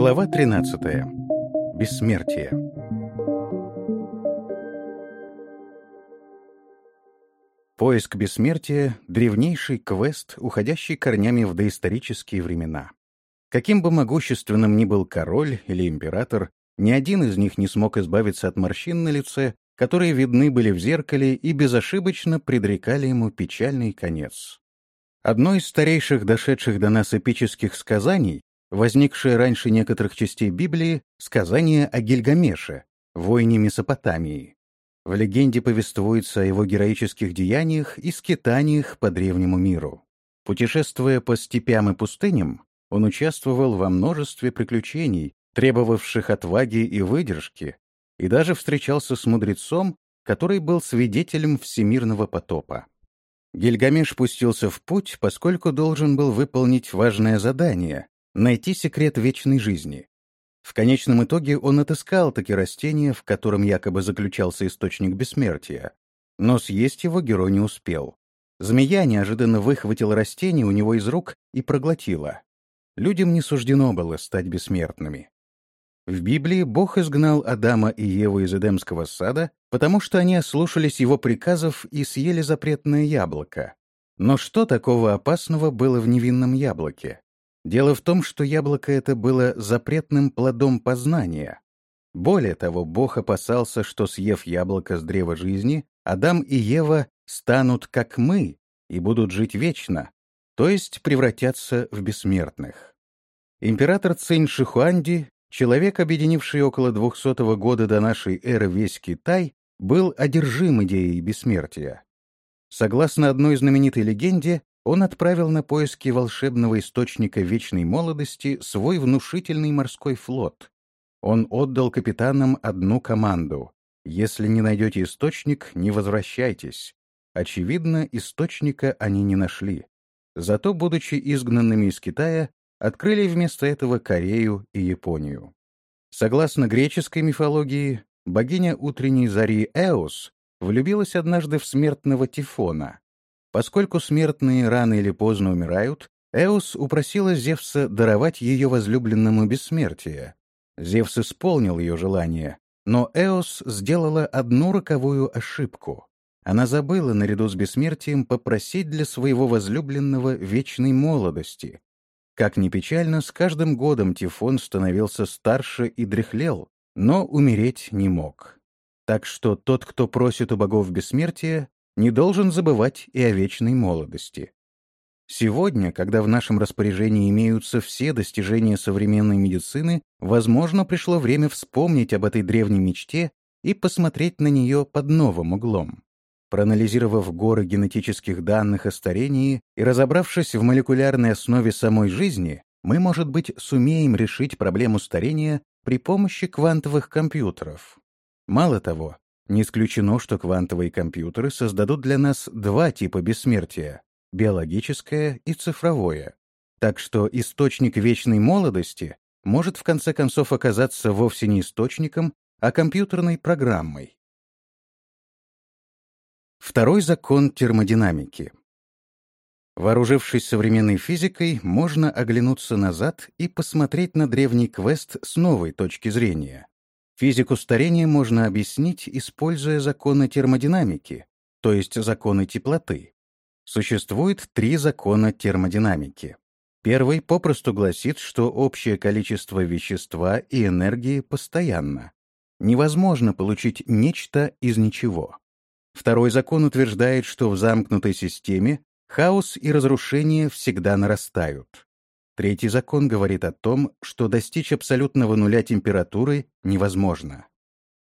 Глава 13. Бессмертие. Поиск бессмертия — древнейший квест, уходящий корнями в доисторические времена. Каким бы могущественным ни был король или император, ни один из них не смог избавиться от морщин на лице, которые видны были в зеркале и безошибочно предрекали ему печальный конец. Одно из старейших дошедших до нас эпических сказаний, возникшее раньше некоторых частей Библии, сказание о Гильгамеше, воине Месопотамии. В легенде повествуется о его героических деяниях и скитаниях по древнему миру. Путешествуя по степям и пустыням, он участвовал во множестве приключений, требовавших отваги и выдержки, и даже встречался с мудрецом, который был свидетелем всемирного потопа. Гильгамеш пустился в путь, поскольку должен был выполнить важное задание — найти секрет вечной жизни. В конечном итоге он отыскал таки растение, в котором якобы заключался источник бессмертия. Но съесть его герой не успел. Змея неожиданно выхватила растение у него из рук и проглотила. Людям не суждено было стать бессмертными. В Библии Бог изгнал Адама и Еву из Эдемского сада, потому что они ослушались его приказов и съели запретное яблоко. Но что такого опасного было в невинном яблоке? Дело в том, что яблоко это было запретным плодом познания. Более того, Бог опасался, что, съев яблоко с древа жизни, Адам и Ева станут как мы и будут жить вечно, то есть превратятся в бессмертных. Император Цинь Шихуанди Человек, объединивший около 200 года до нашей эры весь Китай, был одержим идеей бессмертия. Согласно одной знаменитой легенде, он отправил на поиски волшебного источника вечной молодости свой внушительный морской флот. Он отдал капитанам одну команду «Если не найдете источник, не возвращайтесь». Очевидно, источника они не нашли. Зато, будучи изгнанными из Китая, открыли вместо этого Корею и Японию. Согласно греческой мифологии, богиня утренней зари Эос влюбилась однажды в смертного Тифона. Поскольку смертные рано или поздно умирают, Эос упросила Зевса даровать ее возлюбленному бессмертие. Зевс исполнил ее желание, но Эос сделала одну роковую ошибку. Она забыла наряду с бессмертием попросить для своего возлюбленного вечной молодости, как ни печально, с каждым годом Тифон становился старше и дряхлел, но умереть не мог. Так что тот, кто просит у богов бессмертия, не должен забывать и о вечной молодости. Сегодня, когда в нашем распоряжении имеются все достижения современной медицины, возможно, пришло время вспомнить об этой древней мечте и посмотреть на нее под новым углом. Проанализировав горы генетических данных о старении и разобравшись в молекулярной основе самой жизни, мы, может быть, сумеем решить проблему старения при помощи квантовых компьютеров. Мало того, не исключено, что квантовые компьютеры создадут для нас два типа бессмертия — биологическое и цифровое. Так что источник вечной молодости может в конце концов оказаться вовсе не источником, а компьютерной программой. Второй закон термодинамики. Вооружившись современной физикой, можно оглянуться назад и посмотреть на древний квест с новой точки зрения. Физику старения можно объяснить, используя законы термодинамики, то есть законы теплоты. Существует три закона термодинамики. Первый попросту гласит, что общее количество вещества и энергии постоянно. Невозможно получить нечто из ничего. Второй закон утверждает, что в замкнутой системе хаос и разрушение всегда нарастают. Третий закон говорит о том, что достичь абсолютного нуля температуры невозможно.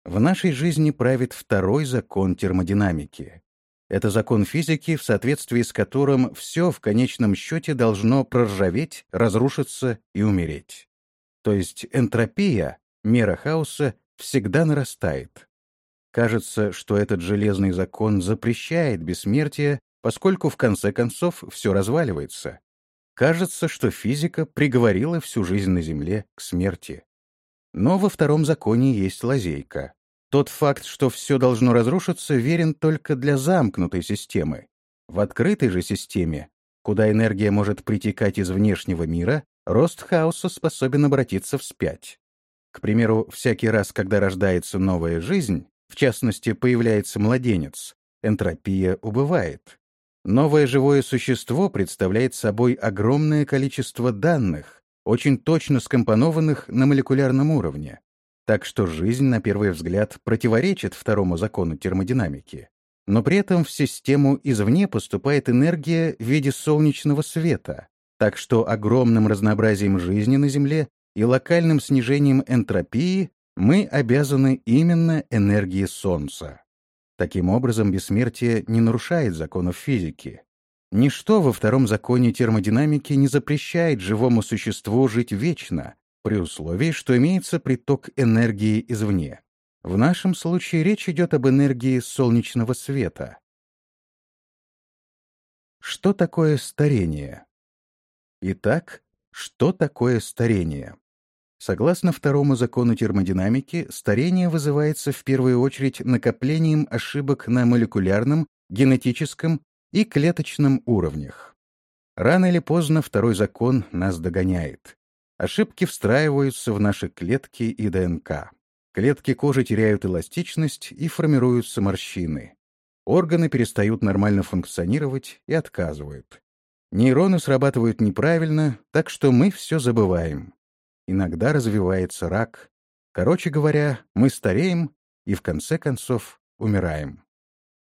В нашей жизни правит второй закон термодинамики. Это закон физики, в соответствии с которым все в конечном счете должно проржаветь, разрушиться и умереть. То есть энтропия, мера хаоса, всегда нарастает. Кажется, что этот железный закон запрещает бессмертие, поскольку в конце концов все разваливается. Кажется, что физика приговорила всю жизнь на Земле к смерти. Но во втором законе есть лазейка. Тот факт, что все должно разрушиться, верен только для замкнутой системы. В открытой же системе, куда энергия может притекать из внешнего мира, рост хаоса способен обратиться вспять. К примеру, всякий раз, когда рождается новая жизнь, в частности, появляется младенец, энтропия убывает. Новое живое существо представляет собой огромное количество данных, очень точно скомпонованных на молекулярном уровне. Так что жизнь, на первый взгляд, противоречит второму закону термодинамики. Но при этом в систему извне поступает энергия в виде солнечного света, так что огромным разнообразием жизни на Земле и локальным снижением энтропии мы обязаны именно энергии Солнца. Таким образом, бессмертие не нарушает законов физики. Ничто во втором законе термодинамики не запрещает живому существу жить вечно, при условии, что имеется приток энергии извне. В нашем случае речь идет об энергии солнечного света. Что такое старение? Итак, что такое старение? Согласно второму закону термодинамики, старение вызывается в первую очередь накоплением ошибок на молекулярном, генетическом и клеточном уровнях. Рано или поздно второй закон нас догоняет. Ошибки встраиваются в наши клетки и ДНК. Клетки кожи теряют эластичность и формируются морщины. Органы перестают нормально функционировать и отказывают. Нейроны срабатывают неправильно, так что мы все забываем. Иногда развивается рак. Короче говоря, мы стареем и в конце концов умираем.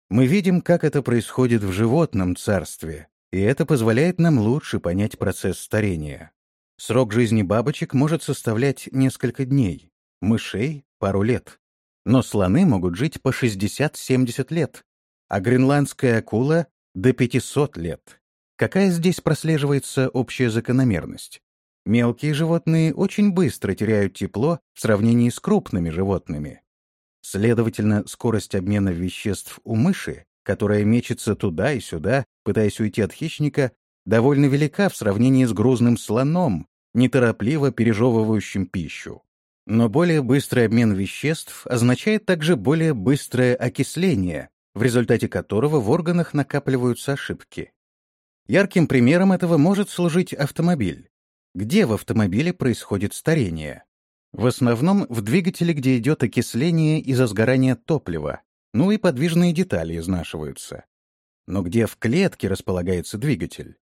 Мы видим, как это происходит в животном царстве, и это позволяет нам лучше понять процесс старения. Срок жизни бабочек может составлять несколько дней, мышей — пару лет. Но слоны могут жить по 60-70 лет, а гренландская акула — до 500 лет. Какая здесь прослеживается общая закономерность? Мелкие животные очень быстро теряют тепло в сравнении с крупными животными. Следовательно, скорость обмена веществ у мыши, которая мечется туда и сюда, пытаясь уйти от хищника, довольно велика в сравнении с грузным слоном, неторопливо пережевывающим пищу. Но более быстрый обмен веществ означает также более быстрое окисление, в результате которого в органах накапливаются ошибки. Ярким примером этого может служить автомобиль. Где в автомобиле происходит старение? В основном в двигателе, где идет окисление из-за сгорания топлива, ну и подвижные детали изнашиваются. Но где в клетке располагается двигатель?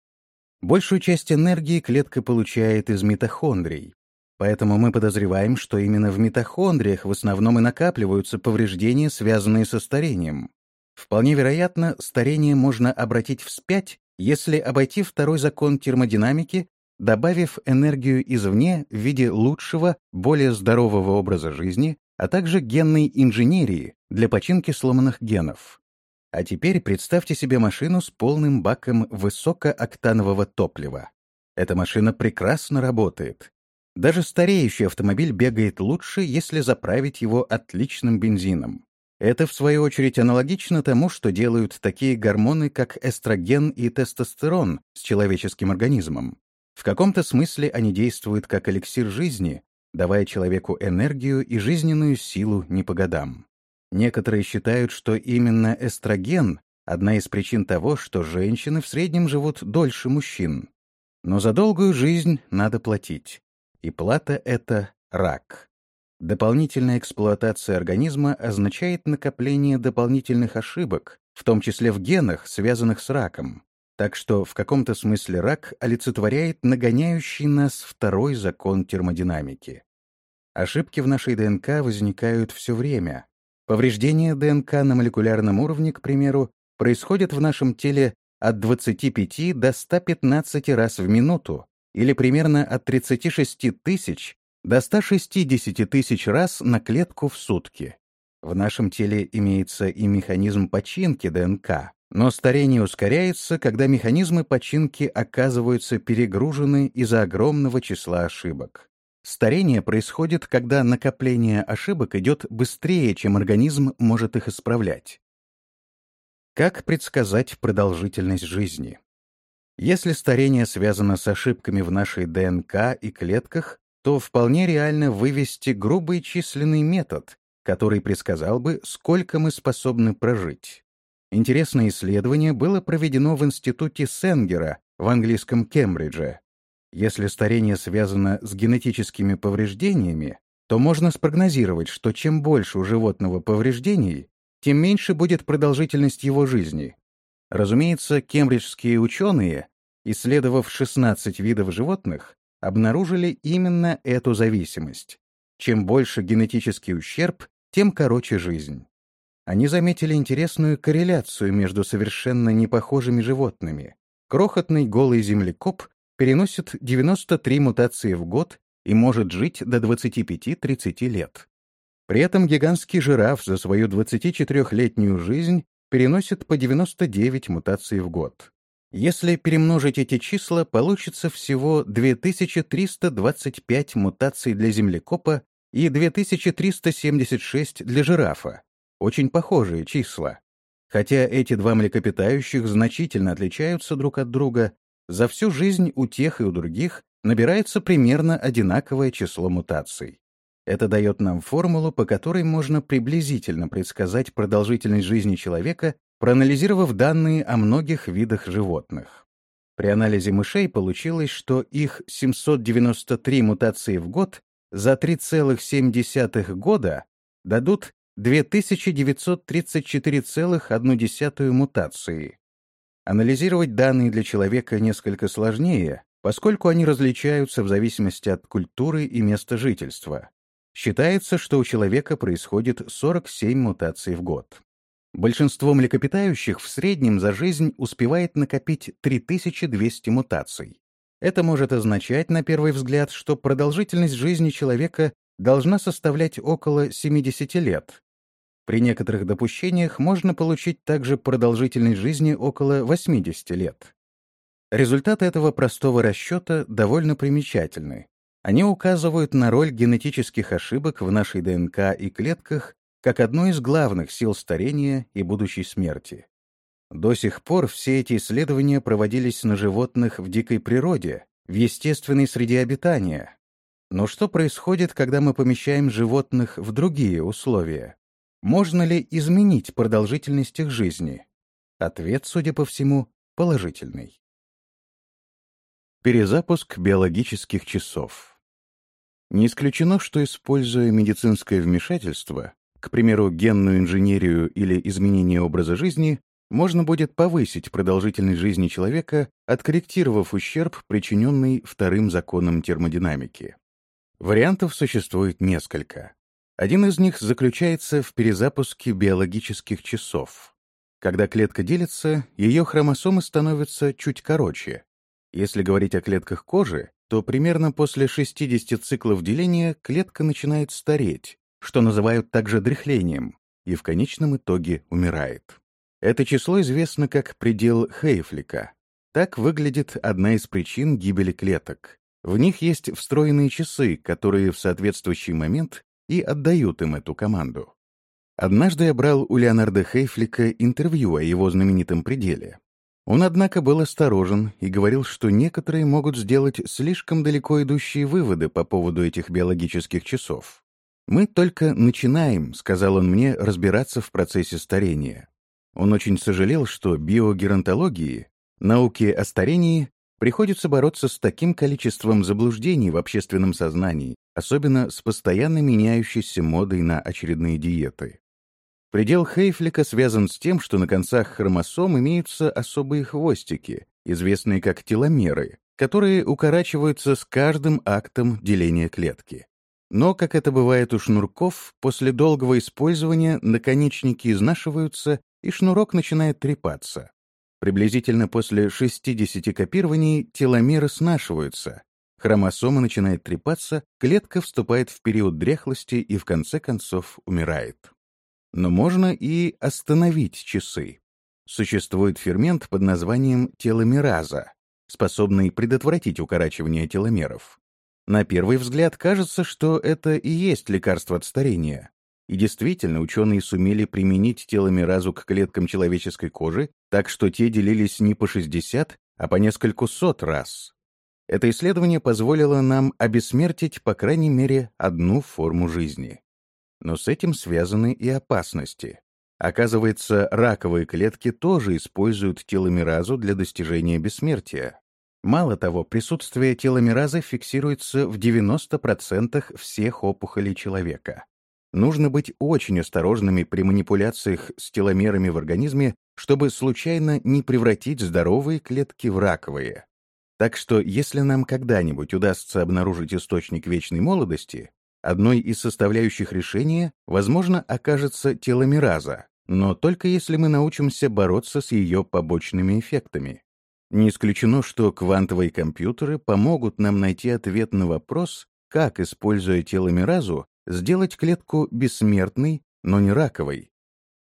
Большую часть энергии клетка получает из митохондрий, поэтому мы подозреваем, что именно в митохондриях в основном и накапливаются повреждения, связанные со старением. Вполне вероятно, старение можно обратить вспять, если обойти второй закон термодинамики, добавив энергию извне в виде лучшего, более здорового образа жизни, а также генной инженерии для починки сломанных генов. А теперь представьте себе машину с полным баком высокооктанового топлива. Эта машина прекрасно работает. Даже стареющий автомобиль бегает лучше, если заправить его отличным бензином. Это, в свою очередь, аналогично тому, что делают такие гормоны, как эстроген и тестостерон с человеческим организмом. В каком-то смысле они действуют как эликсир жизни, давая человеку энергию и жизненную силу не по годам. Некоторые считают, что именно эстроген — одна из причин того, что женщины в среднем живут дольше мужчин. Но за долгую жизнь надо платить. И плата — это рак. Дополнительная эксплуатация организма означает накопление дополнительных ошибок, в том числе в генах, связанных с раком. Так что в каком-то смысле рак олицетворяет нагоняющий нас второй закон термодинамики. Ошибки в нашей ДНК возникают все время, Повреждение ДНК на молекулярном уровне, к примеру, происходит в нашем теле от 25 до 115 раз в минуту, или примерно от 36 тысяч до 160 тысяч раз на клетку в сутки. В нашем теле имеется и механизм починки ДНК, но старение ускоряется, когда механизмы починки оказываются перегружены из-за огромного числа ошибок. Старение происходит, когда накопление ошибок идет быстрее, чем организм может их исправлять. Как предсказать продолжительность жизни? Если старение связано с ошибками в нашей ДНК и клетках, то вполне реально вывести грубый численный метод, который предсказал бы, сколько мы способны прожить. Интересное исследование было проведено в институте Сенгера в английском Кембридже Если старение связано с генетическими повреждениями, то можно спрогнозировать, что чем больше у животного повреждений, тем меньше будет продолжительность его жизни. Разумеется, кембриджские ученые, исследовав 16 видов животных, обнаружили именно эту зависимость. Чем больше генетический ущерб, тем короче жизнь. Они заметили интересную корреляцию между совершенно непохожими животными. Крохотный голый землекоп переносит 93 мутации в год и может жить до 25-30 лет. При этом гигантский жираф за свою 24-летнюю жизнь переносит по 99 мутаций в год. Если перемножить эти числа, получится всего 2325 мутаций для землекопа и 2376 для жирафа. Очень похожие числа. Хотя эти два млекопитающих значительно отличаются друг от друга, за всю жизнь у тех и у других набирается примерно одинаковое число мутаций. Это дает нам формулу, по которой можно приблизительно предсказать продолжительность жизни человека, проанализировав данные о многих видах животных. При анализе мышей получилось, что их 793 мутации в год за 3,7 года дадут 2934,1 мутации. Анализировать данные для человека несколько сложнее, поскольку они различаются в зависимости от культуры и места жительства. Считается, что у человека происходит 47 мутаций в год. Большинство млекопитающих в среднем за жизнь успевает накопить 3200 мутаций. Это может означать, на первый взгляд, что продолжительность жизни человека должна составлять около 70 лет. При некоторых допущениях можно получить также продолжительность жизни около 80 лет. Результаты этого простого расчета довольно примечательны. Они указывают на роль генетических ошибок в нашей ДНК и клетках как одну из главных сил старения и будущей смерти. До сих пор все эти исследования проводились на животных в дикой природе, в естественной среде обитания. Но что происходит, когда мы помещаем животных в другие условия? Можно ли изменить продолжительность их жизни? Ответ, судя по всему, положительный. Перезапуск биологических часов. Не исключено, что, используя медицинское вмешательство, к примеру, генную инженерию или изменение образа жизни, можно будет повысить продолжительность жизни человека, откорректировав ущерб, причиненный вторым законом термодинамики. Вариантов существует несколько. Один из них заключается в перезапуске биологических часов. Когда клетка делится, ее хромосомы становятся чуть короче. Если говорить о клетках кожи, то примерно после 60 циклов деления клетка начинает стареть, что называют также дряхлением, и в конечном итоге умирает. Это число известно как предел Хейфлика. Так выглядит одна из причин гибели клеток. В них есть встроенные часы, которые в соответствующий момент и отдают им эту команду. Однажды я брал у Леонарда Хейфлика интервью о его знаменитом пределе. Он, однако, был осторожен и говорил, что некоторые могут сделать слишком далеко идущие выводы по поводу этих биологических часов. «Мы только начинаем», — сказал он мне, — «разбираться в процессе старения». Он очень сожалел, что биогеронтологии, науке о старении, приходится бороться с таким количеством заблуждений в общественном сознании, особенно с постоянно меняющейся модой на очередные диеты. Предел Хейфлика связан с тем, что на концах хромосом имеются особые хвостики, известные как теломеры, которые укорачиваются с каждым актом деления клетки. Но, как это бывает у шнурков, после долгого использования наконечники изнашиваются, и шнурок начинает трепаться. Приблизительно после 60 копирований теломеры снашиваются, хромосома начинает трепаться, клетка вступает в период дряхлости и в конце концов умирает. Но можно и остановить часы. Существует фермент под названием теломераза, способный предотвратить укорачивание теломеров. На первый взгляд кажется, что это и есть лекарство от старения. И действительно, ученые сумели применить теломеразу к клеткам человеческой кожи, так что те делились не по 60, а по нескольку сот раз. Это исследование позволило нам обессмертить, по крайней мере, одну форму жизни. Но с этим связаны и опасности. Оказывается, раковые клетки тоже используют теломеразу для достижения бессмертия. Мало того, присутствие теломеразы фиксируется в 90% всех опухолей человека. Нужно быть очень осторожными при манипуляциях с теломерами в организме, чтобы случайно не превратить здоровые клетки в раковые. Так что, если нам когда-нибудь удастся обнаружить источник вечной молодости, одной из составляющих решения, возможно, окажется теломераза, но только если мы научимся бороться с ее побочными эффектами. Не исключено, что квантовые компьютеры помогут нам найти ответ на вопрос, как, используя теломеразу, сделать клетку бессмертной, но не раковой.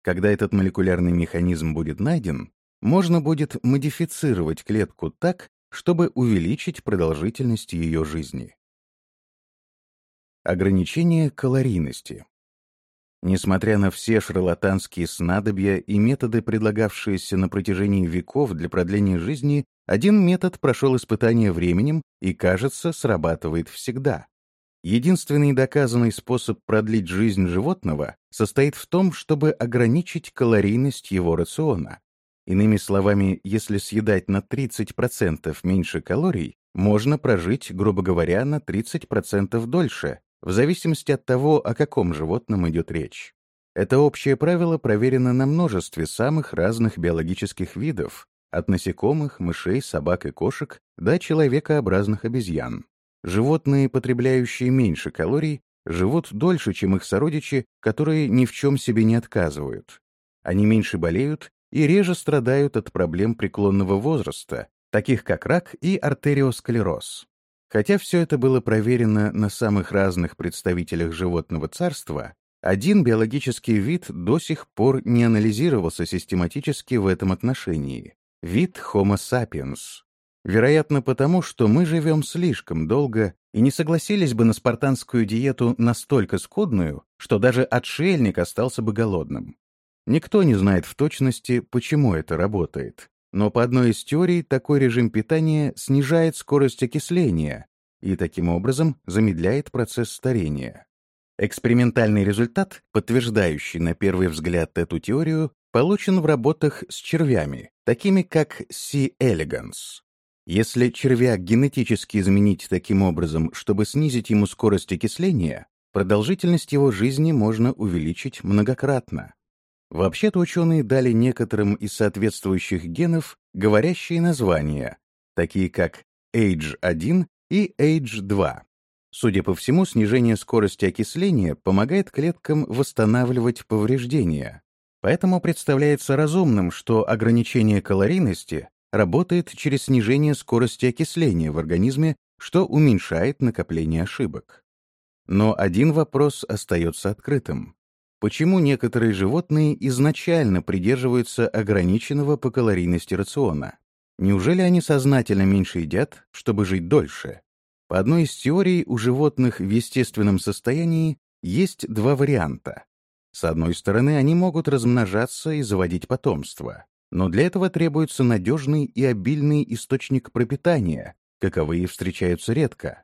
Когда этот молекулярный механизм будет найден, можно будет модифицировать клетку так, чтобы увеличить продолжительность ее жизни. Ограничение калорийности. Несмотря на все шарлатанские снадобья и методы, предлагавшиеся на протяжении веков для продления жизни, один метод прошел испытание временем и, кажется, срабатывает всегда. Единственный доказанный способ продлить жизнь животного состоит в том, чтобы ограничить калорийность его рациона. Иными словами, если съедать на 30% меньше калорий, можно прожить, грубо говоря, на 30% дольше, в зависимости от того, о каком животном идет речь. Это общее правило проверено на множестве самых разных биологических видов, от насекомых, мышей, собак и кошек до человекообразных обезьян. Животные, потребляющие меньше калорий, живут дольше, чем их сородичи, которые ни в чем себе не отказывают. Они меньше болеют и реже страдают от проблем преклонного возраста, таких как рак и артериосклероз. Хотя все это было проверено на самых разных представителях животного царства, один биологический вид до сих пор не анализировался систематически в этом отношении — вид Homo sapiens. Вероятно, потому что мы живем слишком долго и не согласились бы на спартанскую диету настолько скудную, что даже отшельник остался бы голодным. Никто не знает в точности, почему это работает. Но по одной из теорий такой режим питания снижает скорость окисления и таким образом замедляет процесс старения. Экспериментальный результат, подтверждающий на первый взгляд эту теорию, получен в работах с червями, такими как C. elegans. Если червяк генетически изменить таким образом, чтобы снизить ему скорость окисления, продолжительность его жизни можно увеличить многократно. Вообще-то ученые дали некоторым из соответствующих генов говорящие названия, такие как Age1 и Age2. Судя по всему, снижение скорости окисления помогает клеткам восстанавливать повреждения. Поэтому представляется разумным, что ограничение калорийности работает через снижение скорости окисления в организме, что уменьшает накопление ошибок. Но один вопрос остается открытым. Почему некоторые животные изначально придерживаются ограниченного по калорийности рациона? Неужели они сознательно меньше едят, чтобы жить дольше? По одной из теорий, у животных в естественном состоянии есть два варианта. С одной стороны, они могут размножаться и заводить потомство, но для этого требуется надежный и обильный источник пропитания, каковые встречаются редко.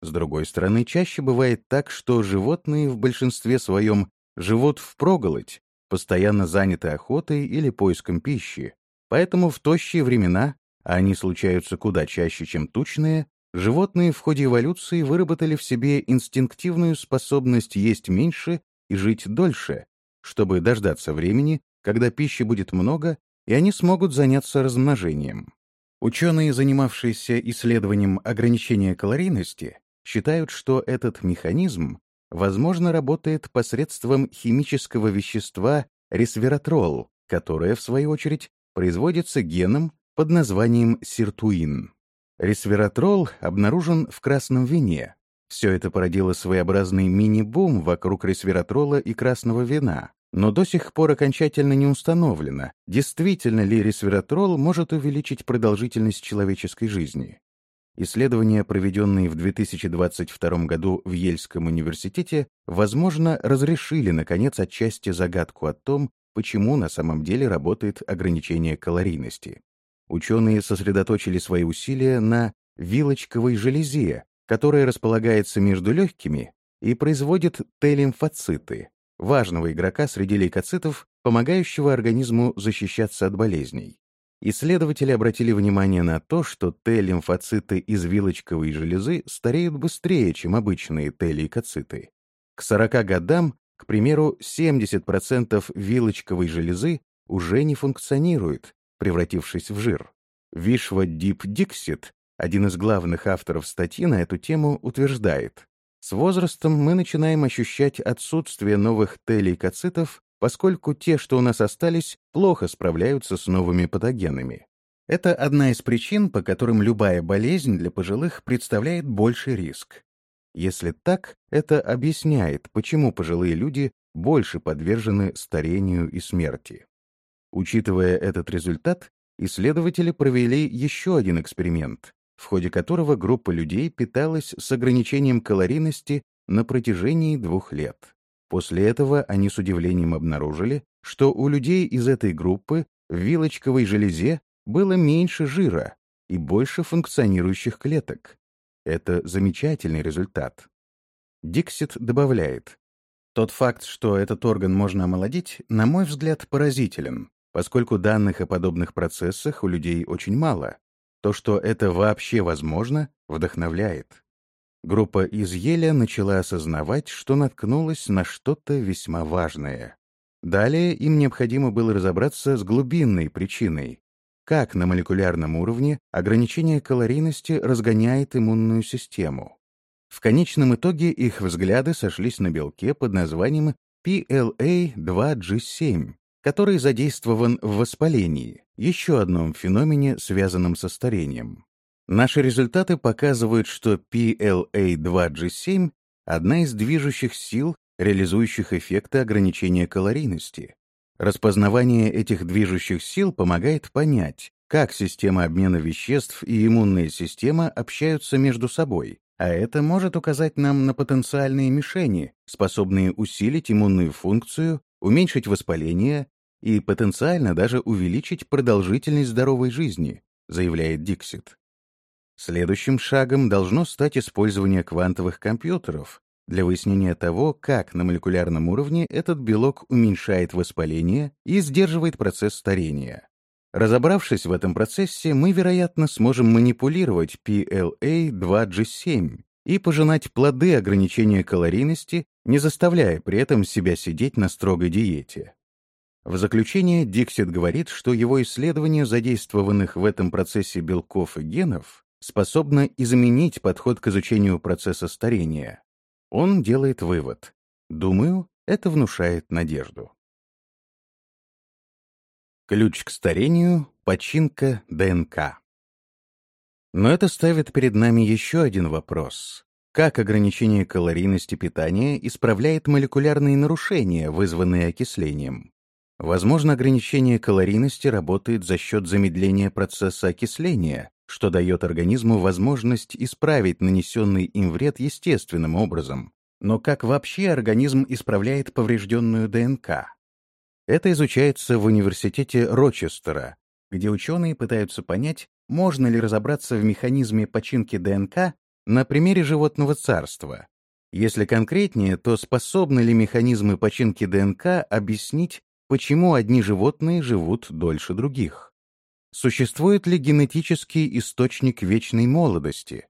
С другой стороны, чаще бывает так, что животные в большинстве своем живут впроголодь, постоянно заняты охотой или поиском пищи, поэтому в тощие времена, а они случаются куда чаще, чем тучные, животные в ходе эволюции выработали в себе инстинктивную способность есть меньше и жить дольше, чтобы дождаться времени, когда пищи будет много, и они смогут заняться размножением. Ученые, занимавшиеся исследованием ограничения калорийности, считают, что этот механизм возможно, работает посредством химического вещества ресвератрол, которое, в свою очередь, производится геном под названием сиртуин. Ресвератрол обнаружен в красном вине. Все это породило своеобразный мини-бум вокруг ресвератрола и красного вина, но до сих пор окончательно не установлено, действительно ли ресвератрол может увеличить продолжительность человеческой жизни. Исследования, проведенные в 2022 году в Ельском университете, возможно, разрешили, наконец, отчасти загадку о том, почему на самом деле работает ограничение калорийности. Ученые сосредоточили свои усилия на вилочковой железе, которая располагается между легкими и производит Т-лимфоциты, важного игрока среди лейкоцитов, помогающего организму защищаться от болезней. Исследователи обратили внимание на то, что Т-лимфоциты из вилочковой железы стареют быстрее, чем обычные Т-лейкоциты. К 40 годам, к примеру, 70% вилочковой железы уже не функционирует, превратившись в жир. Вишва Дип Диксит, один из главных авторов статьи на эту тему, утверждает, с возрастом мы начинаем ощущать отсутствие новых Т-лейкоцитов, поскольку те, что у нас остались, плохо справляются с новыми патогенами. Это одна из причин, по которым любая болезнь для пожилых представляет больший риск. Если так, это объясняет, почему пожилые люди больше подвержены старению и смерти. Учитывая этот результат, исследователи провели еще один эксперимент, в ходе которого группа людей питалась с ограничением калорийности на протяжении двух лет. После этого они с удивлением обнаружили, что у людей из этой группы в вилочковой железе было меньше жира и больше функционирующих клеток. Это замечательный результат. Диксит добавляет, «Тот факт, что этот орган можно омолодить, на мой взгляд, поразителен, поскольку данных о подобных процессах у людей очень мало. То, что это вообще возможно, вдохновляет. Группа из Еля начала осознавать, что наткнулась на что-то весьма важное. Далее им необходимо было разобраться с глубинной причиной, как на молекулярном уровне ограничение калорийности разгоняет иммунную систему. В конечном итоге их взгляды сошлись на белке под названием PLA2G7, который задействован в воспалении, еще одном феномене, связанном со старением. Наши результаты показывают, что PLA2G7 — одна из движущих сил, реализующих эффекты ограничения калорийности. Распознавание этих движущих сил помогает понять, как система обмена веществ и иммунная система общаются между собой, а это может указать нам на потенциальные мишени, способные усилить иммунную функцию уменьшить воспаление и потенциально даже увеличить продолжительность здоровой жизни, заявляет Диксит. Следующим шагом должно стать использование квантовых компьютеров для выяснения того, как на молекулярном уровне этот белок уменьшает воспаление и сдерживает процесс старения. Разобравшись в этом процессе, мы, вероятно, сможем манипулировать PLA2G7 и пожинать плоды ограничения калорийности, не заставляя при этом себя сидеть на строгой диете. В заключение Диксит говорит, что его исследование задействованных в этом процессе белков и генов способно изменить подход к изучению процесса старения. Он делает вывод. Думаю, это внушает надежду. Ключ к старению — починка ДНК. Но это ставит перед нами еще один вопрос. Как ограничение калорийности питания исправляет молекулярные нарушения, вызванные окислением? Возможно, ограничение калорийности работает за счет замедления процесса окисления, что дает организму возможность исправить нанесенный им вред естественным образом. Но как вообще организм исправляет поврежденную ДНК? Это изучается в университете Рочестера, где ученые пытаются понять, можно ли разобраться в механизме починки ДНК на примере животного царства. Если конкретнее, то способны ли механизмы починки ДНК объяснить, почему одни животные живут дольше других? Существует ли генетический источник вечной молодости?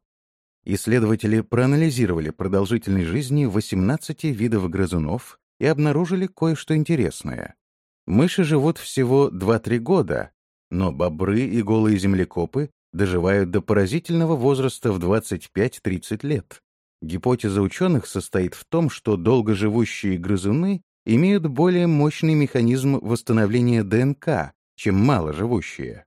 Исследователи проанализировали продолжительность жизни 18 видов грызунов и обнаружили кое-что интересное. Мыши живут всего 2-3 года, но бобры и голые землекопы доживают до поразительного возраста в 25-30 лет. Гипотеза ученых состоит в том, что долгоживущие грызуны имеют более мощный механизм восстановления ДНК, чем маложивущие.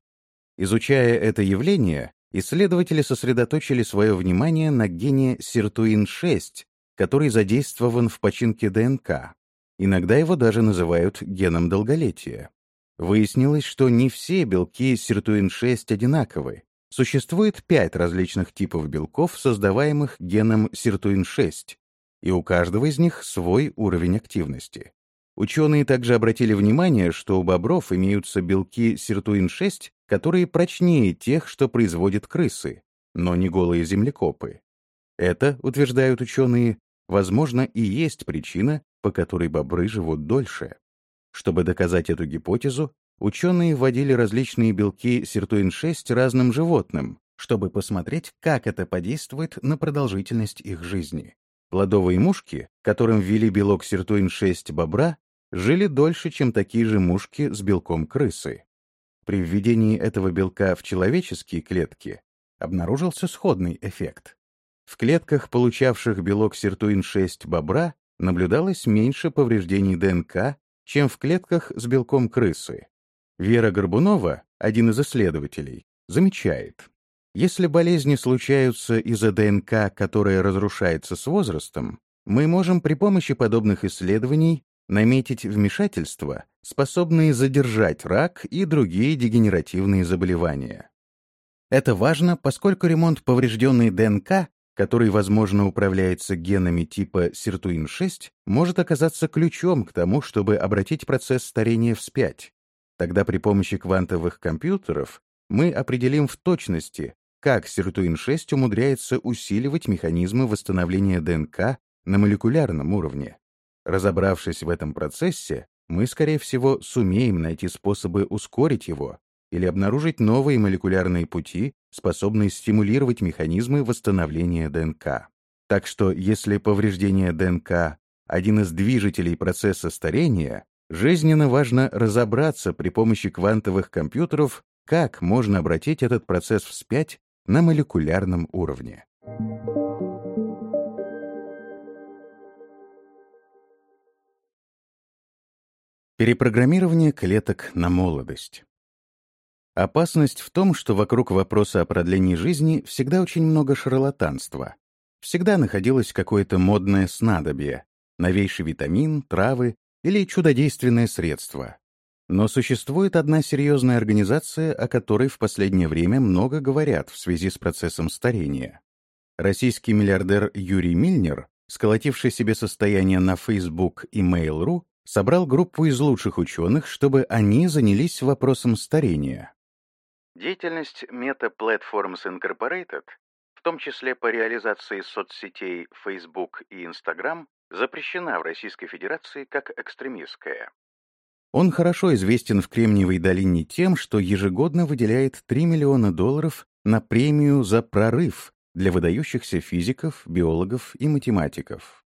Изучая это явление, исследователи сосредоточили свое внимание на гене сиртуин-6, который задействован в починке ДНК. Иногда его даже называют геном долголетия. Выяснилось, что не все белки сиртуин-6 одинаковы. Существует пять различных типов белков, создаваемых геном сиртуин-6, и у каждого из них свой уровень активности. Ученые также обратили внимание, что у бобров имеются белки сиртуин-6, которые прочнее тех, что производят крысы, но не голые землекопы. Это, утверждают ученые, возможно, и есть причина, по которой бобры живут дольше. Чтобы доказать эту гипотезу, ученые вводили различные белки сиртуин-6 разным животным, чтобы посмотреть, как это подействует на продолжительность их жизни. Плодовые мушки, которым ввели белок сиртуин-6 бобра, жили дольше, чем такие же мушки с белком крысы. При введении этого белка в человеческие клетки обнаружился сходный эффект. В клетках, получавших белок сиртуин-6 бобра, наблюдалось меньше повреждений ДНК, чем в клетках с белком крысы. Вера Горбунова, один из исследователей, замечает, если болезни случаются из-за ДНК, которая разрушается с возрастом, мы можем при помощи подобных исследований наметить вмешательства, способные задержать рак и другие дегенеративные заболевания. Это важно, поскольку ремонт поврежденной ДНК, который, возможно, управляется генами типа сиртуин-6, может оказаться ключом к тому, чтобы обратить процесс старения вспять. Тогда при помощи квантовых компьютеров мы определим в точности, как сиртуин-6 умудряется усиливать механизмы восстановления ДНК на молекулярном уровне. Разобравшись в этом процессе, мы, скорее всего, сумеем найти способы ускорить его или обнаружить новые молекулярные пути, способные стимулировать механизмы восстановления ДНК. Так что, если повреждение ДНК — один из движителей процесса старения, жизненно важно разобраться при помощи квантовых компьютеров, как можно обратить этот процесс вспять на молекулярном уровне. Перепрограммирование клеток на молодость. Опасность в том, что вокруг вопроса о продлении жизни всегда очень много шарлатанства. Всегда находилось какое-то модное снадобье, новейший витамин, травы или чудодейственное средство. Но существует одна серьезная организация, о которой в последнее время много говорят в связи с процессом старения. Российский миллиардер Юрий Мильнер, сколотивший себе состояние на Facebook и Mail.ru, собрал группу из лучших ученых, чтобы они занялись вопросом старения. Деятельность Meta Platforms Incorporated, в том числе по реализации соцсетей Facebook и Instagram, запрещена в Российской Федерации как экстремистская. Он хорошо известен в Кремниевой долине тем, что ежегодно выделяет 3 миллиона долларов на премию за прорыв для выдающихся физиков, биологов и математиков.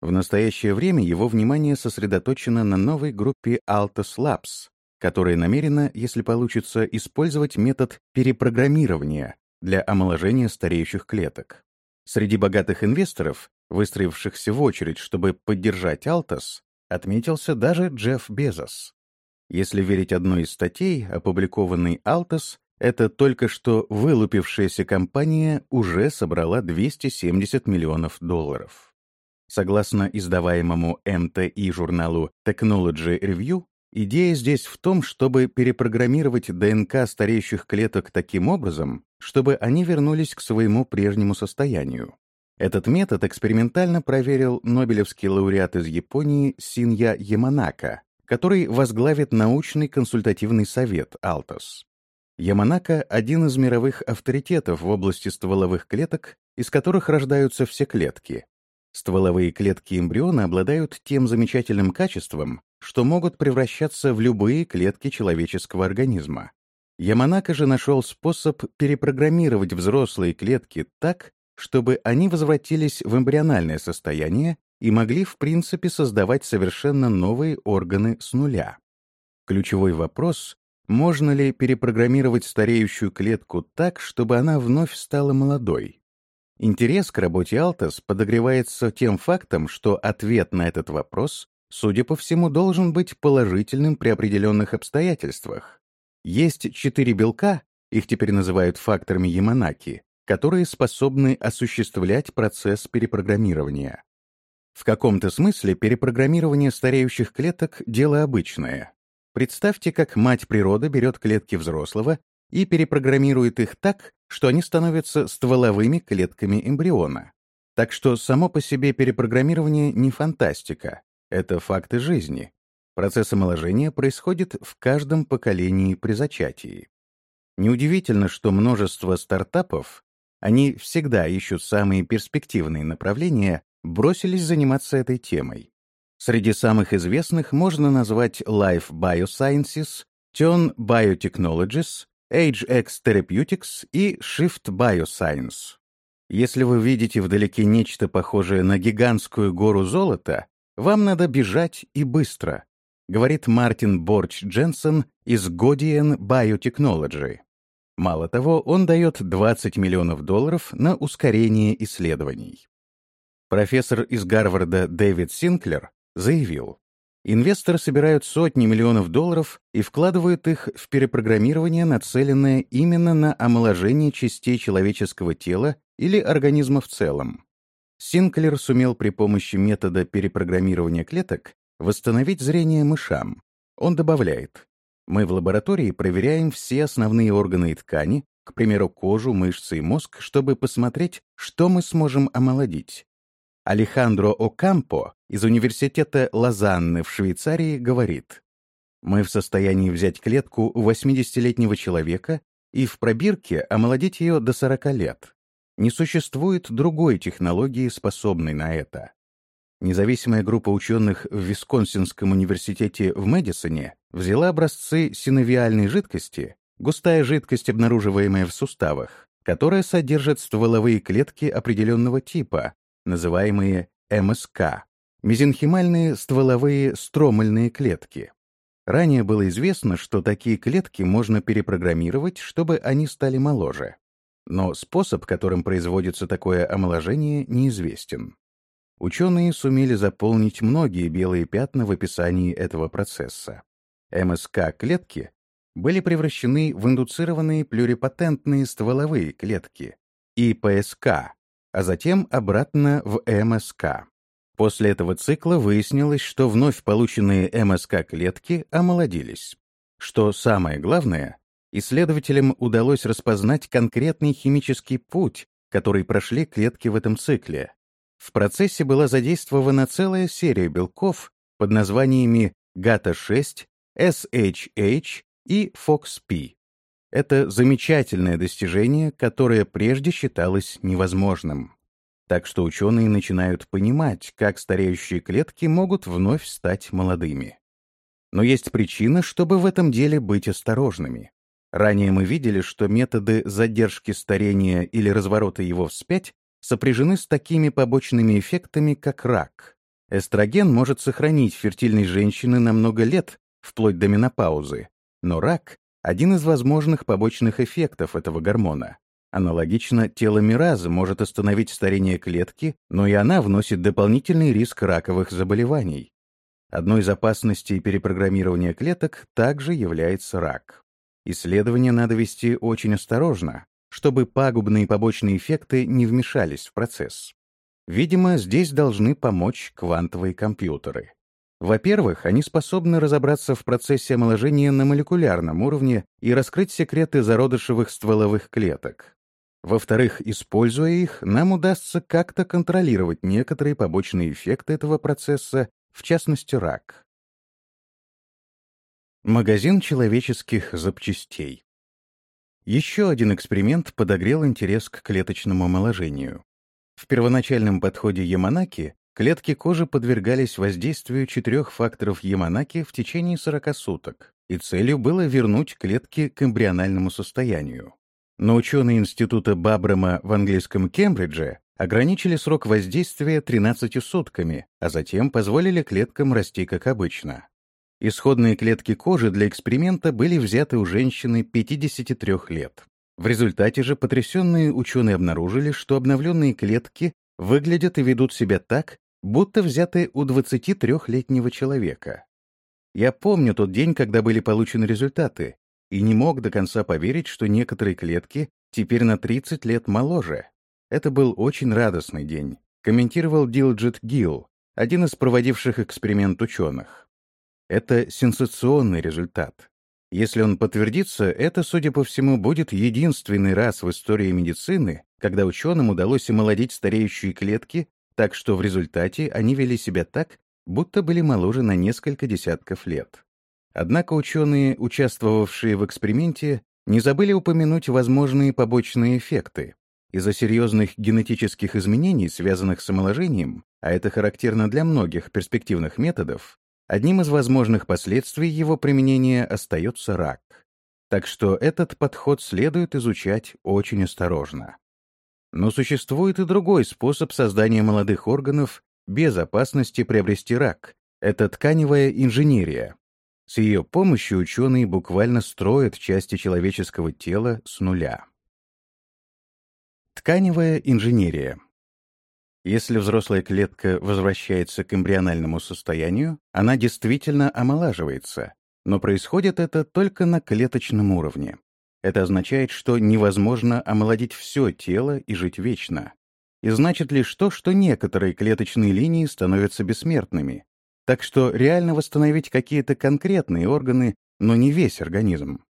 В настоящее время его внимание сосредоточено на новой группе Altos Labs, которая намерена, если получится, использовать метод перепрограммирования для омоложения стареющих клеток. Среди богатых инвесторов, выстроившихся в очередь, чтобы поддержать Altos, отметился даже Джефф Безос. Если верить одной из статей, опубликованной Altos, эта только что вылупившаяся компания уже собрала 270 миллионов долларов. Согласно издаваемому МТИ журналу Technology Review, идея здесь в том, чтобы перепрограммировать ДНК стареющих клеток таким образом, чтобы они вернулись к своему прежнему состоянию. Этот метод экспериментально проверил нобелевский лауреат из Японии Синья Яманака, который возглавит научный консультативный совет Алтос. Яманака — один из мировых авторитетов в области стволовых клеток, из которых рождаются все клетки, Стволовые клетки эмбриона обладают тем замечательным качеством, что могут превращаться в любые клетки человеческого организма. Яманака же нашел способ перепрограммировать взрослые клетки так, чтобы они возвратились в эмбриональное состояние и могли в принципе создавать совершенно новые органы с нуля. Ключевой вопрос — можно ли перепрограммировать стареющую клетку так, чтобы она вновь стала молодой? Интерес к работе Алтас подогревается тем фактом, что ответ на этот вопрос, судя по всему, должен быть положительным при определенных обстоятельствах. Есть четыре белка, их теперь называют факторами Яманаки, которые способны осуществлять процесс перепрограммирования. В каком-то смысле перепрограммирование стареющих клеток — дело обычное. Представьте, как мать природа берет клетки взрослого и перепрограммирует их так, что они становятся стволовыми клетками эмбриона. Так что само по себе перепрограммирование не фантастика, это факты жизни. Процесс омоложения происходит в каждом поколении при зачатии. Неудивительно, что множество стартапов, они всегда ищут самые перспективные направления, бросились заниматься этой темой. Среди самых известных можно назвать Life Biosciences, Turn Biotechnologies, AgeX Therapeutics и Shift Bioscience. Если вы видите вдалеке нечто похожее на гигантскую гору золота, вам надо бежать и быстро, говорит Мартин Борч Дженсен из Godian Biotechnology. Мало того, он дает 20 миллионов долларов на ускорение исследований. Профессор из Гарварда Дэвид Синклер заявил, инвесторы собирают сотни миллионов долларов и вкладывают их в перепрограммирование, нацеленное именно на омоложение частей человеческого тела или организма в целом. Синклер сумел при помощи метода перепрограммирования клеток восстановить зрение мышам. Он добавляет, мы в лаборатории проверяем все основные органы и ткани, к примеру, кожу, мышцы и мозг, чтобы посмотреть, что мы сможем омолодить. Алехандро Окампо из университета Лозанны в Швейцарии говорит, «Мы в состоянии взять клетку 80-летнего человека и в пробирке омолодить ее до 40 лет. Не существует другой технологии, способной на это. Независимая группа ученых в Висконсинском университете в Мэдисоне взяла образцы синовиальной жидкости, густая жидкость, обнаруживаемая в суставах, которая содержит стволовые клетки определенного типа, называемые МСК, мезенхимальные стволовые стромальные клетки. Ранее было известно, что такие клетки можно перепрограммировать, чтобы они стали моложе. Но способ, которым производится такое омоложение, неизвестен. Ученые сумели заполнить многие белые пятна в описании этого процесса. МСК-клетки были превращены в индуцированные плюрипатентные стволовые клетки, ИПСК, а затем обратно в МСК. После этого цикла выяснилось, что вновь полученные МСК-клетки омолодились. Что самое главное, исследователям удалось распознать конкретный химический путь, который прошли клетки в этом цикле, в процессе была задействована целая серия белков под названиями GATA-6, SHH и FOXP. Это замечательное достижение, которое прежде считалось невозможным. Так что ученые начинают понимать, как стареющие клетки могут вновь стать молодыми. Но есть причина, чтобы в этом деле быть осторожными. Ранее мы видели, что методы задержки старения или разворота его вспять сопряжены с такими побочными эффектами, как рак. Эстроген может сохранить фертильной женщины на много лет, вплоть до менопаузы, но рак — один из возможных побочных эффектов этого гормона. Аналогично, теломераза может остановить старение клетки, но и она вносит дополнительный риск раковых заболеваний. Одной из опасностей перепрограммирования клеток также является рак. Исследования надо вести очень осторожно, чтобы пагубные побочные эффекты не вмешались в процесс. Видимо, здесь должны помочь квантовые компьютеры. Во-первых, они способны разобраться в процессе омоложения на молекулярном уровне и раскрыть секреты зародышевых стволовых клеток. Во-вторых, используя их, нам удастся как-то контролировать некоторые побочные эффекты этого процесса, в частности рак. Магазин человеческих запчастей. Еще один эксперимент подогрел интерес к клеточному омоложению. В первоначальном подходе Яманаки клетки кожи подвергались воздействию четырех факторов Яманаки в течение 40 суток, и целью было вернуть клетки к эмбриональному состоянию. Но ученые Института Бабрама в английском Кембридже ограничили срок воздействия 13 сутками, а затем позволили клеткам расти как обычно. Исходные клетки кожи для эксперимента были взяты у женщины 53 лет. В результате же потрясенные ученые обнаружили, что обновленные клетки выглядят и ведут себя так, будто взяты у 23-летнего человека. Я помню тот день, когда были получены результаты, и не мог до конца поверить, что некоторые клетки теперь на 30 лет моложе. Это был очень радостный день, комментировал Дилджит Гилл, один из проводивших эксперимент ученых. Это сенсационный результат. Если он подтвердится, это, судя по всему, будет единственный раз в истории медицины, когда ученым удалось омолодить стареющие клетки, так что в результате они вели себя так, будто были моложе на несколько десятков лет. Однако ученые, участвовавшие в эксперименте, не забыли упомянуть возможные побочные эффекты. Из-за серьезных генетических изменений, связанных с омоложением, а это характерно для многих перспективных методов, одним из возможных последствий его применения остается рак. Так что этот подход следует изучать очень осторожно. Но существует и другой способ создания молодых органов без опасности приобрести рак. Это тканевая инженерия. С ее помощью ученые буквально строят части человеческого тела с нуля. Тканевая инженерия. Если взрослая клетка возвращается к эмбриональному состоянию, она действительно омолаживается, но происходит это только на клеточном уровне. Это означает, что невозможно омолодить все тело и жить вечно. И значит лишь то, что некоторые клеточные линии становятся бессмертными. Так что реально восстановить какие-то конкретные органы, но не весь организм.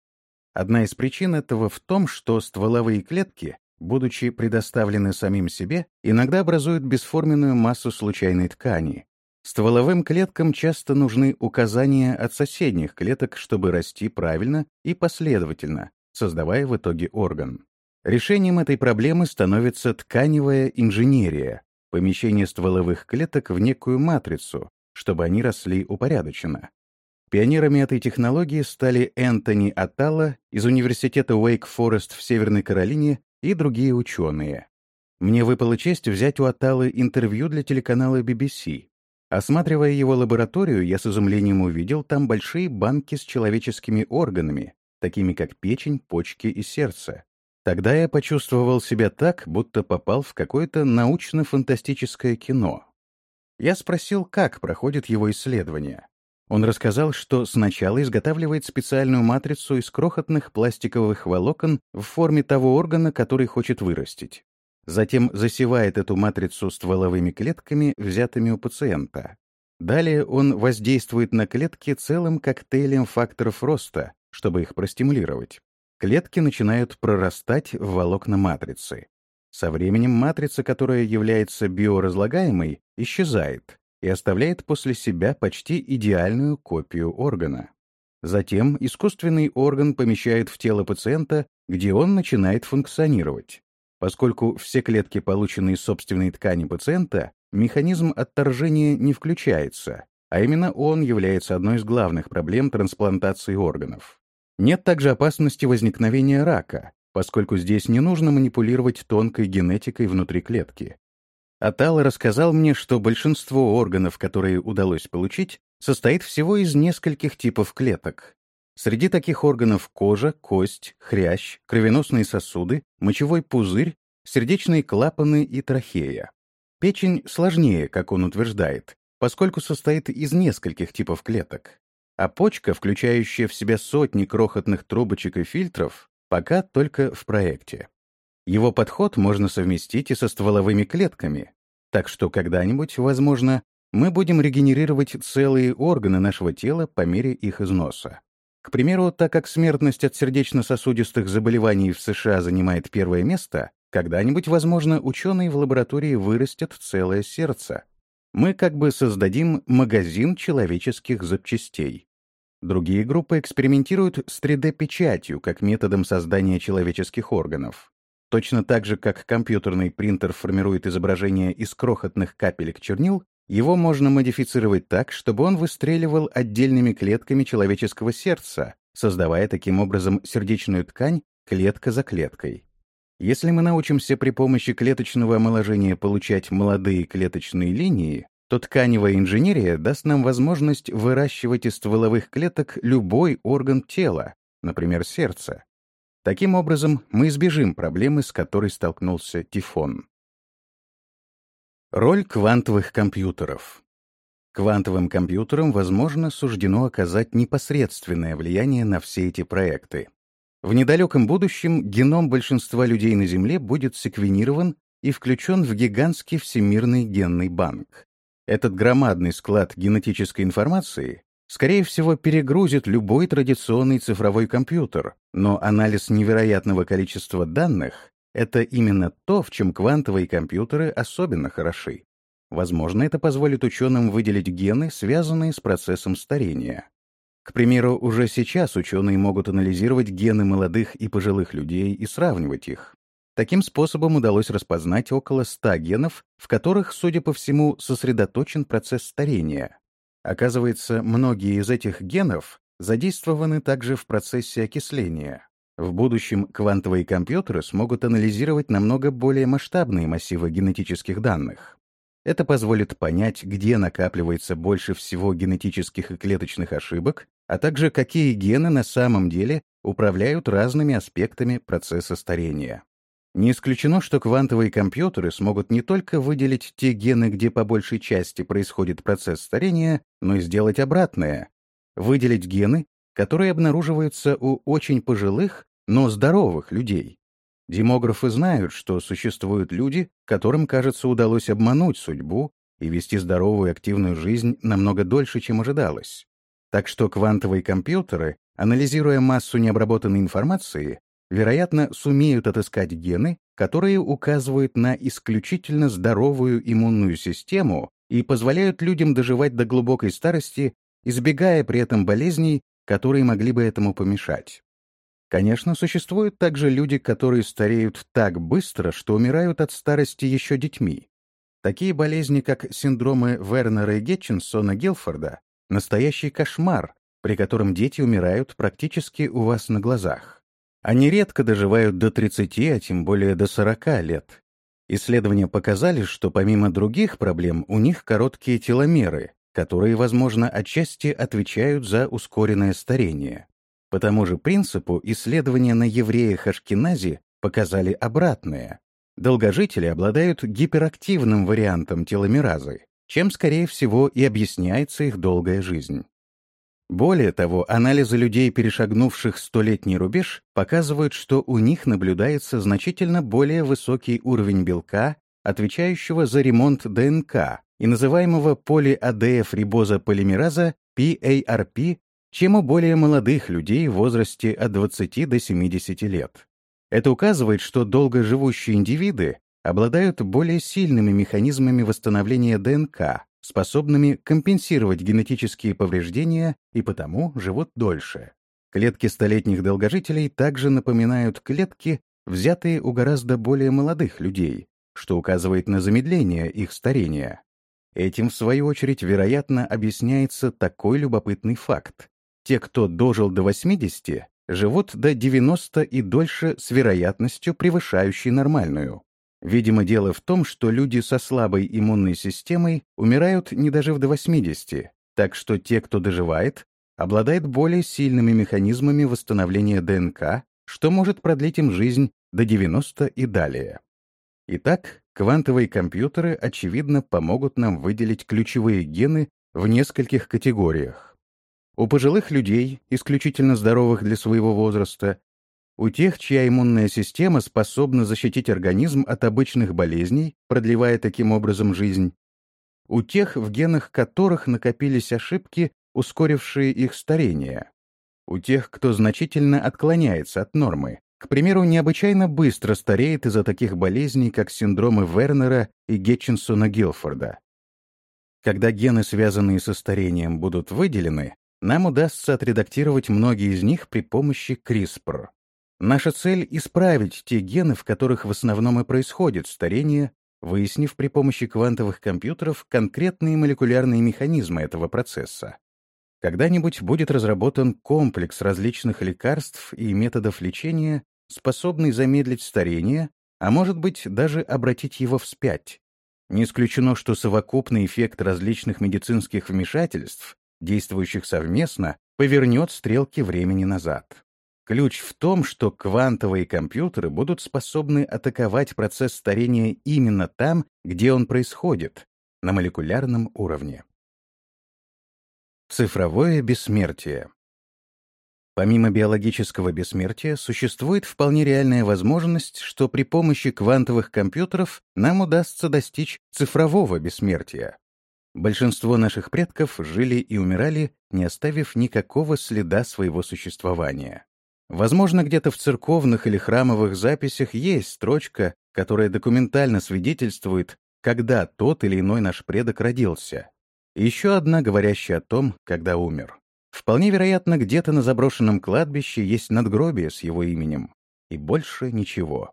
Одна из причин этого в том, что стволовые клетки будучи предоставлены самим себе, иногда образуют бесформенную массу случайной ткани. Стволовым клеткам часто нужны указания от соседних клеток, чтобы расти правильно и последовательно, создавая в итоге орган. Решением этой проблемы становится тканевая инженерия, помещение стволовых клеток в некую матрицу, чтобы они росли упорядоченно. Пионерами этой технологии стали Энтони Атала из Университета Уэйк-Форест в Северной Каролине и другие ученые. Мне выпала честь взять у Аталы интервью для телеканала BBC. Осматривая его лабораторию, я с изумлением увидел там большие банки с человеческими органами, такими как печень, почки и сердце. Тогда я почувствовал себя так, будто попал в какое-то научно-фантастическое кино. Я спросил, как проходит его исследование. Он рассказал, что сначала изготавливает специальную матрицу из крохотных пластиковых волокон в форме того органа, который хочет вырастить. Затем засевает эту матрицу стволовыми клетками, взятыми у пациента. Далее он воздействует на клетки целым коктейлем факторов роста, чтобы их простимулировать. Клетки начинают прорастать в волокна матрицы. Со временем матрица, которая является биоразлагаемой, исчезает, и оставляет после себя почти идеальную копию органа. Затем искусственный орган помещают в тело пациента, где он начинает функционировать. Поскольку все клетки получены из собственной ткани пациента, механизм отторжения не включается, а именно он является одной из главных проблем трансплантации органов. Нет также опасности возникновения рака, поскольку здесь не нужно манипулировать тонкой генетикой внутри клетки. Атал рассказал мне, что большинство органов, которые удалось получить, состоит всего из нескольких типов клеток. Среди таких органов кожа, кость, хрящ, кровеносные сосуды, мочевой пузырь, сердечные клапаны и трахея. Печень сложнее, как он утверждает, поскольку состоит из нескольких типов клеток. А почка, включающая в себя сотни крохотных трубочек и фильтров, пока только в проекте. Его подход можно совместить и со стволовыми клетками, так что когда-нибудь, возможно, мы будем регенерировать целые органы нашего тела по мере их износа. К примеру, так как смертность от сердечно-сосудистых заболеваний в США занимает первое место, когда-нибудь, возможно, ученые в лаборатории вырастят целое сердце. Мы как бы создадим магазин человеческих запчастей. Другие группы экспериментируют с 3D-печатью как методом создания человеческих органов. Точно так же, как компьютерный принтер формирует изображение из крохотных капелек чернил, его можно модифицировать так, чтобы он выстреливал отдельными клетками человеческого сердца, создавая таким образом сердечную ткань клетка за клеткой. Если мы научимся при помощи клеточного омоложения получать молодые клеточные линии, то тканевая инженерия даст нам возможность выращивать из стволовых клеток любой орган тела, например, сердце, Таким образом, мы избежим проблемы, с которой столкнулся Тифон. Роль квантовых компьютеров. Квантовым компьютерам, возможно, суждено оказать непосредственное влияние на все эти проекты. В недалеком будущем геном большинства людей на Земле будет секвенирован и включен в гигантский всемирный генный банк. Этот громадный склад генетической информации скорее всего, перегрузит любой традиционный цифровой компьютер, но анализ невероятного количества данных — это именно то, в чем квантовые компьютеры особенно хороши. Возможно, это позволит ученым выделить гены, связанные с процессом старения. К примеру, уже сейчас ученые могут анализировать гены молодых и пожилых людей и сравнивать их. Таким способом удалось распознать около 100 генов, в которых, судя по всему, сосредоточен процесс старения. Оказывается, многие из этих генов задействованы также в процессе окисления. В будущем квантовые компьютеры смогут анализировать намного более масштабные массивы генетических данных. Это позволит понять, где накапливается больше всего генетических и клеточных ошибок, а также какие гены на самом деле управляют разными аспектами процесса старения. Не исключено, что квантовые компьютеры смогут не только выделить те гены, где по большей части происходит процесс старения, но и сделать обратное — выделить гены, которые обнаруживаются у очень пожилых, но здоровых людей. Демографы знают, что существуют люди, которым, кажется, удалось обмануть судьбу и вести здоровую активную жизнь намного дольше, чем ожидалось. Так что квантовые компьютеры, анализируя массу необработанной информации, вероятно, сумеют отыскать гены, которые указывают на исключительно здоровую иммунную систему и позволяют людям доживать до глубокой старости, избегая при этом болезней, которые могли бы этому помешать. Конечно, существуют также люди, которые стареют так быстро, что умирают от старости еще детьми. Такие болезни, как синдромы Вернера и Гетчинсона Гилфорда, настоящий кошмар, при котором дети умирают практически у вас на глазах. Они редко доживают до 30, а тем более до 40 лет. Исследования показали, что помимо других проблем у них короткие теломеры, которые, возможно, отчасти отвечают за ускоренное старение. По тому же принципу исследования на евреях Ашкенази показали обратное. Долгожители обладают гиперактивным вариантом теломеразы, чем, скорее всего, и объясняется их долгая жизнь. Более того, анализы людей, перешагнувших столетний рубеж, показывают, что у них наблюдается значительно более высокий уровень белка, отвечающего за ремонт ДНК и называемого полиадеев-рибоза полимераза PARP, чем у более молодых людей в возрасте от 20 до 70 лет. Это указывает, что долгоживущие индивиды обладают более сильными механизмами восстановления ДНК, способными компенсировать генетические повреждения и потому живут дольше. Клетки столетних долгожителей также напоминают клетки, взятые у гораздо более молодых людей, что указывает на замедление их старения. Этим, в свою очередь, вероятно, объясняется такой любопытный факт. Те, кто дожил до 80, живут до 90 и дольше с вероятностью, превышающей нормальную. Видимо, дело в том, что люди со слабой иммунной системой умирают не дожив до 80, так что те, кто доживает, обладает более сильными механизмами восстановления ДНК, что может продлить им жизнь до 90 и далее. Итак, квантовые компьютеры, очевидно, помогут нам выделить ключевые гены в нескольких категориях. У пожилых людей, исключительно здоровых для своего возраста, у тех, чья иммунная система способна защитить организм от обычных болезней, продлевая таким образом жизнь. У тех, в генах которых накопились ошибки, ускорившие их старение. У тех, кто значительно отклоняется от нормы. К примеру, необычайно быстро стареет из-за таких болезней, как синдромы Вернера и Гетчинсона-Гилфорда. Когда гены, связанные со старением, будут выделены, нам удастся отредактировать многие из них при помощи CRISPR. Наша цель — исправить те гены, в которых в основном и происходит старение, выяснив при помощи квантовых компьютеров конкретные молекулярные механизмы этого процесса. Когда-нибудь будет разработан комплекс различных лекарств и методов лечения, способный замедлить старение, а может быть даже обратить его вспять. Не исключено, что совокупный эффект различных медицинских вмешательств, действующих совместно, повернет стрелки времени назад. Ключ в том, что квантовые компьютеры будут способны атаковать процесс старения именно там, где он происходит, на молекулярном уровне. Цифровое бессмертие. Помимо биологического бессмертия, существует вполне реальная возможность, что при помощи квантовых компьютеров нам удастся достичь цифрового бессмертия. Большинство наших предков жили и умирали, не оставив никакого следа своего существования. Возможно, где-то в церковных или храмовых записях есть строчка, которая документально свидетельствует, когда тот или иной наш предок родился. Еще одна, говорящая о том, когда умер. Вполне вероятно, где-то на заброшенном кладбище есть надгробие с его именем. И больше ничего.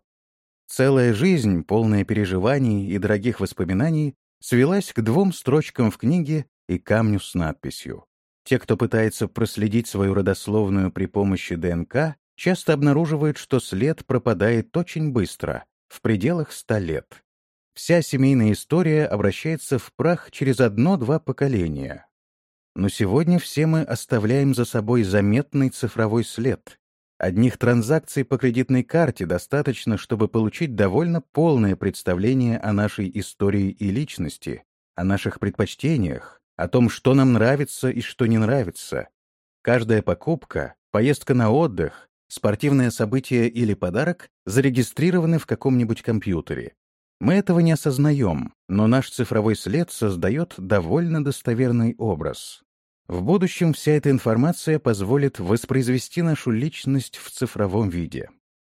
Целая жизнь, полная переживаний и дорогих воспоминаний, свелась к двум строчкам в книге, и камню с надписью. Те, кто пытается проследить свою родословную при помощи ДНК, часто обнаруживают, что след пропадает очень быстро, в пределах ста лет. Вся семейная история обращается в прах через одно-два поколения. Но сегодня все мы оставляем за собой заметный цифровой след. Одних транзакций по кредитной карте достаточно, чтобы получить довольно полное представление о нашей истории и личности, о наших предпочтениях, о том, что нам нравится и что не нравится. Каждая покупка, поездка на отдых, спортивное событие или подарок зарегистрированы в каком-нибудь компьютере. Мы этого не осознаем, но наш цифровой след создает довольно достоверный образ. В будущем вся эта информация позволит воспроизвести нашу личность в цифровом виде.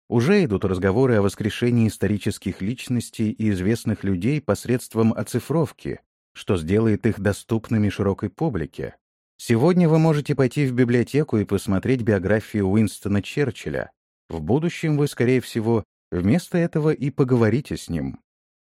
Уже идут разговоры о воскрешении исторических личностей и известных людей посредством оцифровки, что сделает их доступными широкой публике. Сегодня вы можете пойти в библиотеку и посмотреть биографию Уинстона Черчилля. В будущем вы, скорее всего, вместо этого и поговорите с ним.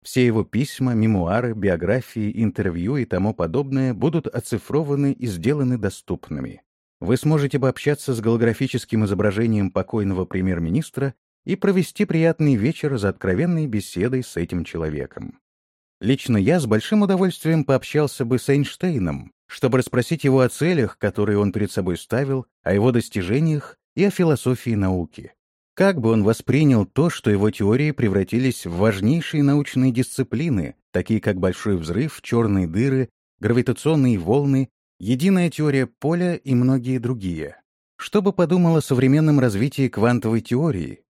Все его письма, мемуары, биографии, интервью и тому подобное будут оцифрованы и сделаны доступными. Вы сможете пообщаться с голографическим изображением покойного премьер-министра и провести приятный вечер за откровенной беседой с этим человеком. Лично я с большим удовольствием пообщался бы с Эйнштейном, чтобы расспросить его о целях, которые он перед собой ставил, о его достижениях и о философии науки. Как бы он воспринял то, что его теории превратились в важнейшие научные дисциплины, такие как большой взрыв, черные дыры, гравитационные волны, единая теория поля и многие другие? Что бы подумал о современном развитии квантовой теории?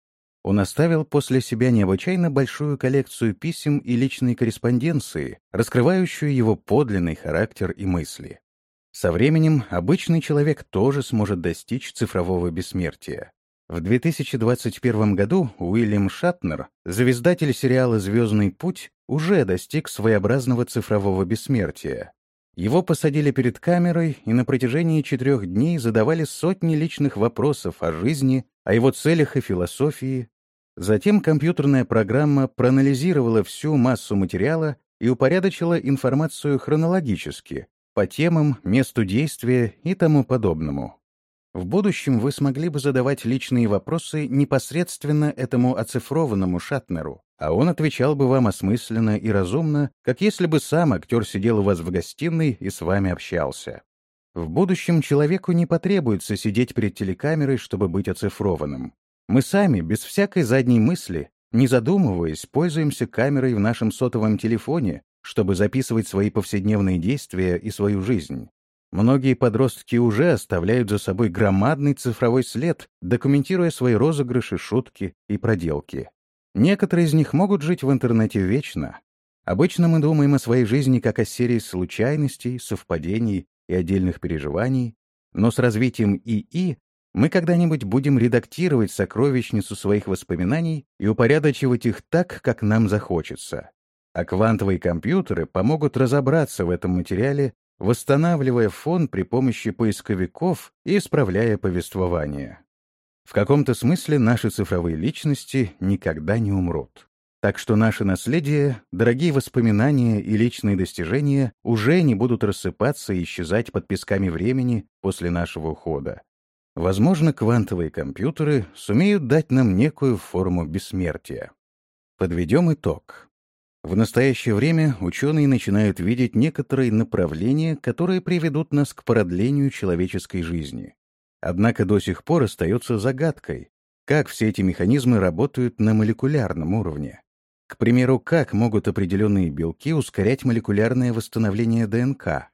Он оставил после себя необычайно большую коллекцию писем и личной корреспонденции, раскрывающую его подлинный характер и мысли. Со временем обычный человек тоже сможет достичь цифрового бессмертия. В 2021 году Уильям Шатнер, звездатель сериала «Звездный путь», уже достиг своеобразного цифрового бессмертия. Его посадили перед камерой и на протяжении четырех дней задавали сотни личных вопросов о жизни, о его целях и философии. Затем компьютерная программа проанализировала всю массу материала и упорядочила информацию хронологически, по темам, месту действия и тому подобному. В будущем вы смогли бы задавать личные вопросы непосредственно этому оцифрованному Шатнеру, а он отвечал бы вам осмысленно и разумно, как если бы сам актер сидел у вас в гостиной и с вами общался. В будущем человеку не потребуется сидеть перед телекамерой, чтобы быть оцифрованным. Мы сами, без всякой задней мысли, не задумываясь, пользуемся камерой в нашем сотовом телефоне, чтобы записывать свои повседневные действия и свою жизнь. Многие подростки уже оставляют за собой громадный цифровой след, документируя свои розыгрыши, шутки и проделки. Некоторые из них могут жить в интернете вечно. Обычно мы думаем о своей жизни как о серии случайностей, совпадений и отдельных переживаний, но с развитием ИИ мы когда-нибудь будем редактировать сокровищницу своих воспоминаний и упорядочивать их так, как нам захочется. А квантовые компьютеры помогут разобраться в этом материале восстанавливая фон при помощи поисковиков и исправляя повествование. В каком-то смысле наши цифровые личности никогда не умрут. Так что наше наследие, дорогие воспоминания и личные достижения уже не будут рассыпаться и исчезать под песками времени после нашего ухода. Возможно, квантовые компьютеры сумеют дать нам некую форму бессмертия. Подведем итог. В настоящее время ученые начинают видеть некоторые направления, которые приведут нас к продлению человеческой жизни. Однако до сих пор остается загадкой, как все эти механизмы работают на молекулярном уровне. К примеру, как могут определенные белки ускорять молекулярное восстановление ДНК?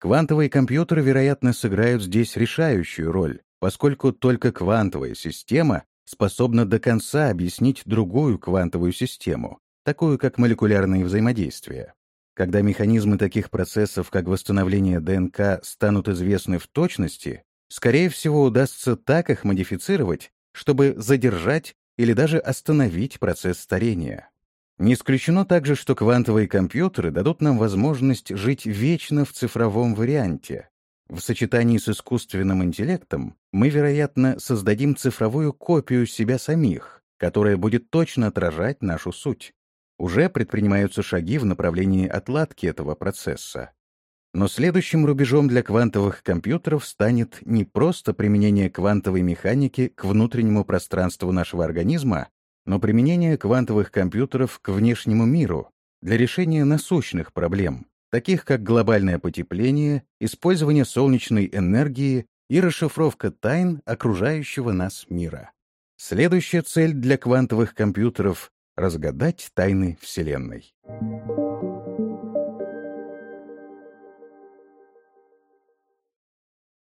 Квантовые компьютеры, вероятно, сыграют здесь решающую роль, поскольку только квантовая система способна до конца объяснить другую квантовую систему, такую как молекулярные взаимодействия. Когда механизмы таких процессов, как восстановление ДНК, станут известны в точности, скорее всего, удастся так их модифицировать, чтобы задержать или даже остановить процесс старения. Не исключено также, что квантовые компьютеры дадут нам возможность жить вечно в цифровом варианте. В сочетании с искусственным интеллектом мы, вероятно, создадим цифровую копию себя самих, которая будет точно отражать нашу суть уже предпринимаются шаги в направлении отладки этого процесса. Но следующим рубежом для квантовых компьютеров станет не просто применение квантовой механики к внутреннему пространству нашего организма, но применение квантовых компьютеров к внешнему миру для решения насущных проблем, таких как глобальное потепление, использование солнечной энергии и расшифровка тайн окружающего нас мира. Следующая цель для квантовых компьютеров — разгадать тайны Вселенной.